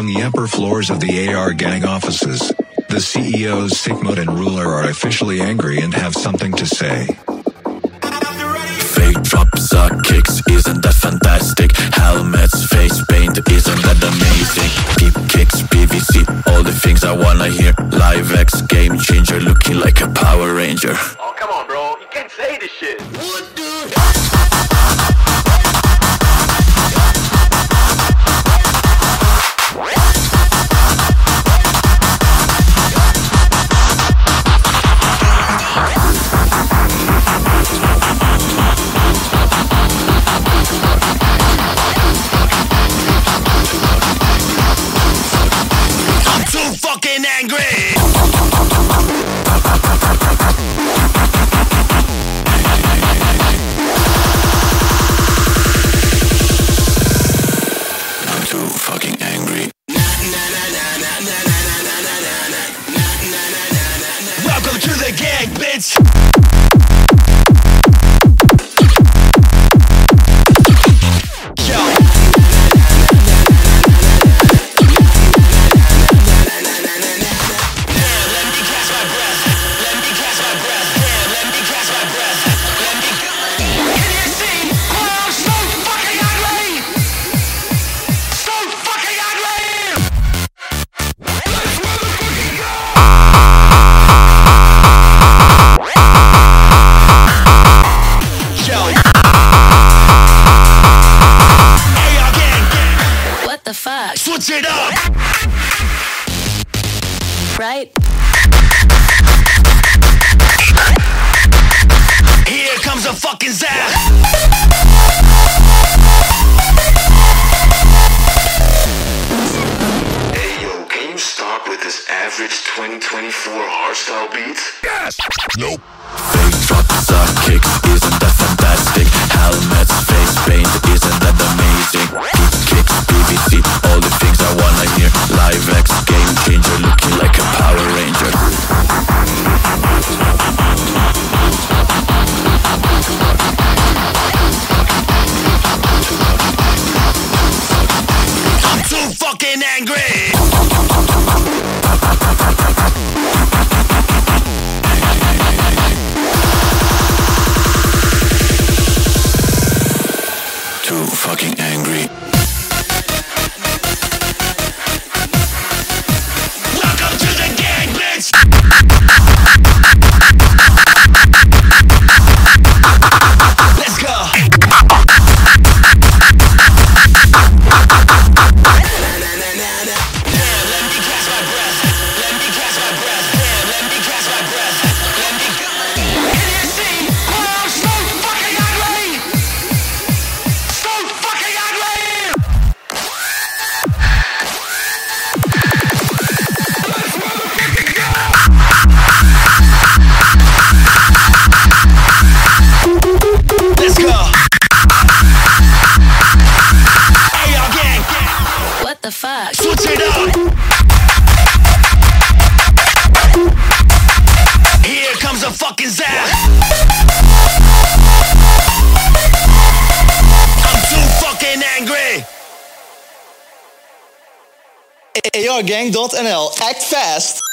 from the upper floors of the AR gang offices. The CEOs Sigmund and Ruler are officially angry and have something to say. Fake drops are kicks, isn't that fantastic? Helmets, face paint, isn't that amazing? Deep kicks, PVC, all the things I wanna hear. Live X game changer, looking like a Power Ranger. Oh, come on, bro. You can't say this shit. I'm switch it up. Right? Here comes a fucking zap. Hey yo, can you stop with this average 2024 hardstyle beats? Fake drops are kicks, isn't that fantastic? Helmets, face paint, isn't that amazing? Fucking angry. ARgang.nl. Act fast.